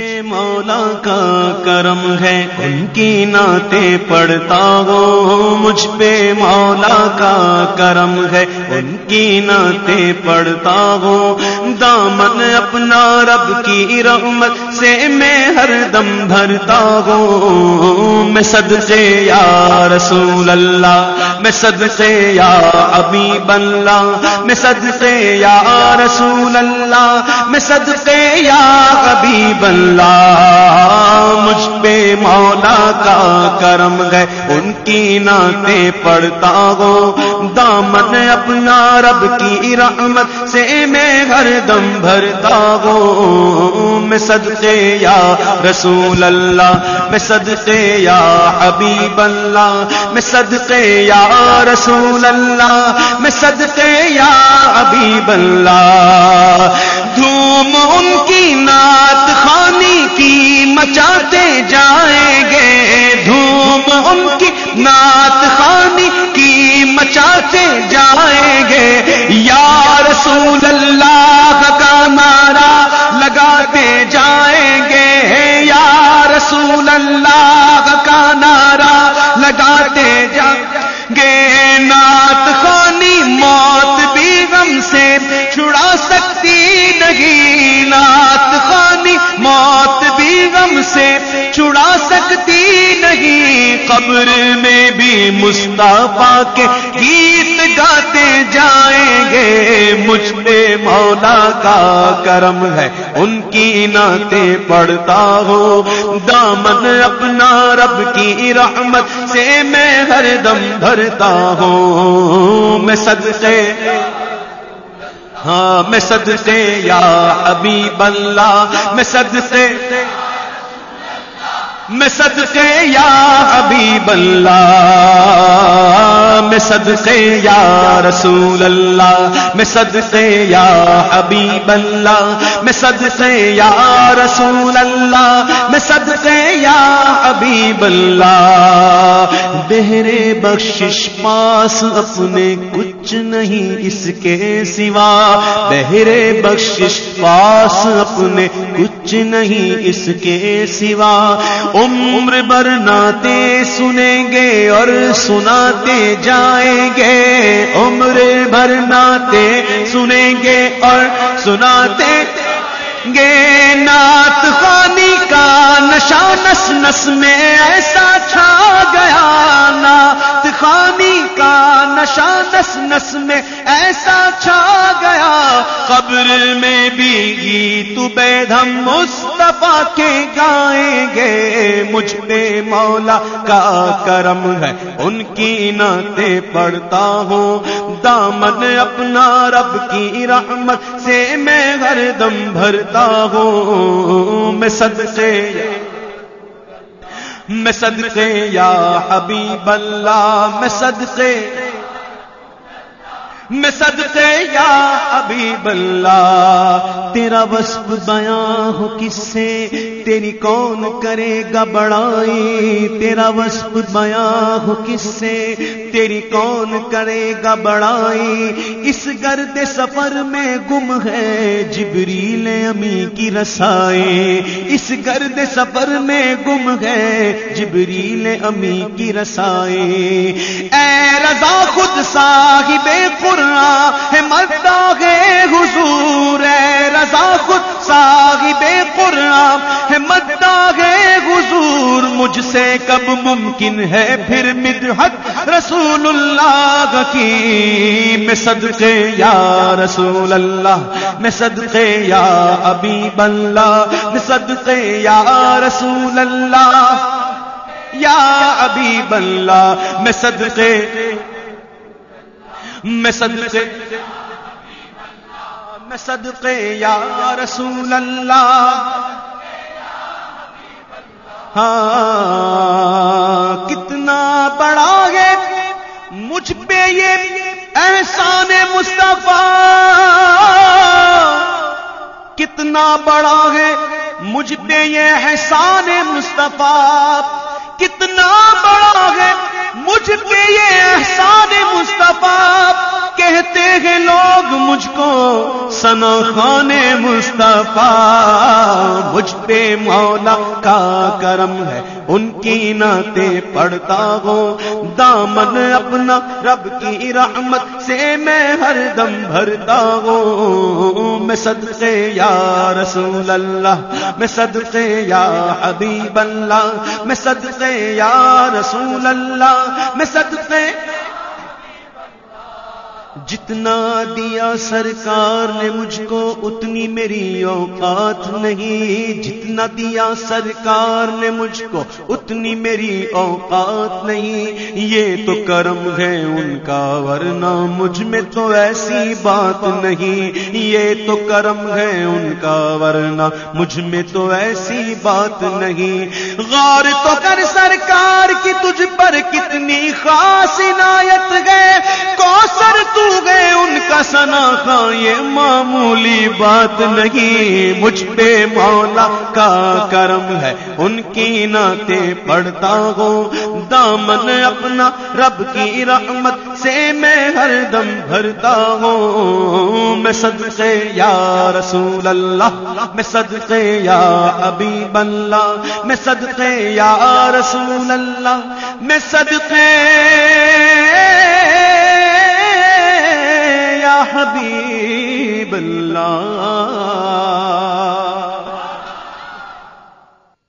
مولا کا کرم ہے، ان کی نعتیں پڑھتا ہوں، مجھ پہ مولا کا کرم ہے۔ ان کی نعتیں پڑھتا ہوں، دامن اپنا رب کی رحمت سے میں ہر دم بھرتا ہوں۔ میں صدقے یا رسول اللہ، میں صدقے یا ابھی اللہ۔ میں صدقے یا رسول اللہ، میں صدقے یا ابھی اللہ۔ مجھ پہ مولا کا کرم گئے ان کی نعتیں پڑھتا ہوں۔ دامن اپنا رب کی رحمت سے میں ہر دم بھرتا ہوں۔ میں صدقے یا رسول اللہ، میں صدقے یا حبیب اللہ، میں صدقے یا رسول اللہ، میں صدقے یا حبیب اللہ۔ دھوم ان کی نعت خانی کی مچاتے جائیں۔ نعت خانی کی مچاتے جائیں گے۔ یا رسول اللہ کا نعرہ لگاتے جائیں گے۔ یا رسول اللہ کا نعرہ لگاتے جائیں گے۔ نعت خانی موت بھی غم سے چھڑا سکتی نہیں، نعت سے چھڑا سکتی نہیں۔ قبر میں بھی مصطفیٰ کے گیت گاتے جائیں گے۔ مجھ پہ مولا کا کرم ہے، ان کی نعتیں پڑھتا ہوں۔ دامن اپنا رب کی رحمت سے میں ہر دم بھرتا ہوں۔ میں صدقے ہاں میں صدقے یا حبیب اللہ، میں صدقے۔ میں صدقے یا حبیب اللہ، میں صدقے یا رسول اللہ، میں صدقے یا حبیب اللہ، میں صدقے یا رسول اللہ، میں صدقے یا حبیب اللہ۔ بہرے بخشش، پاس اپنے کچھ نہیں اس کے سوا۔ بہرے بخشش پاس اپنے کچھ نہیں اس کے سوا۔ عمر بھر ناتے سنیں گے اور سناتے جائیں گے۔ عمر بھر ناتے سنیں گے اور سناتے گے۔ نعت خانی کا نشا نس نس میں ایسا چھا گیا۔ نعت خانی نشا نس نس میں ایسا چھا گیا۔ قبر میں بھی گیت بید ہم مصطفیٰ کے گائیں گے۔ مجھ پہ مولا کا کرم ہے، ان کی نعتیں پڑھتا ہوں۔ دامن اپنا رب کی رحمت سے میں ہر دم بھرتا ہوں۔ میں صدقے میں صدقے یا حبیب اللہ، میں صدقے میں صدقے یا حبیب اللہ؟ تیرا وصف بیاں ہو کس سے تیری کون کرے گا بڑائی؟ تیرا وصف بیاں ہو کس سے تیری کون کرے گا بڑائی؟ اس گرد سفر میں گم ہے جبریل امی کی رسائی۔ اس گرد سفر میں گم ہے جبریل امی کی رسائی۔ اے رضا خود صاحب قرآن ہے حضور ہے رضا خود صاحب قرآن۔ ہے مدہ ہے حضور، مجھ سے کب ممکن ہے پھر مدحت؟ رسول اللہ کی میں صدقے، یا رسول اللہ میں صدقے، یا حبیب اللہ میں صدقے، یا رسول اللہ یا حبیب اللہ میں صدقے۔ میں صدقے میں صدقے یا رسول اللہ ہاں کتنا بڑا ہے مجھ پہ یہ احسان مصطفیٰ۔ کتنا بڑا ہے مجھ پہ یہ احسان مصطفیٰ۔ کتنا بڑا ہے مجھ پہ یہ احسان مصطفیٰ ہیں لوگ مجھ کو سنا خان مصطفیٰ۔ مجھ پہ مولا کا کرم ہے، ان کی نعتیں پڑھتا ہوں۔ دامن اپنا رب کی رحمت سے میں ہر دم بھرتا ہوں۔ میں صدقے یا رسول اللہ، میں صدقے یا حبیب اللہ، میں صدقے یا رسول اللہ، میں صدقے جتنا دیا سرکار نے مجھ کو، اتنی میری اوقات نہیں۔ جتنا دیا سرکار نے مجھ کو، اتنی میری اوقات نہیں۔ یہ تو کرم ہے ان کا، ورنہ مجھ میں تو ایسی بات نہیں۔ یہ تو کرم ہے ان کا، ورنہ مجھ میں تو ایسی بات نہیں۔ غور تو کر سرکار کی، تجھ پر کتنی خاص عنایت گئے کوسر تو گئے ان کا سنا خاں یہ معمولی بات نہیں۔ مجھ پہ مولا کا کرم ہے، ان کی نعتیں پڑھتا ہوں۔ دامن اپنا رب کی رحمت سے میں ہر دم بھرتا ہوں۔ میں صدقے یا رسول اللہ، میں صدقے یا ابھی اللہ، میں صدقے یا رسول اللہ، میں صدقے یا حبیب اللہ.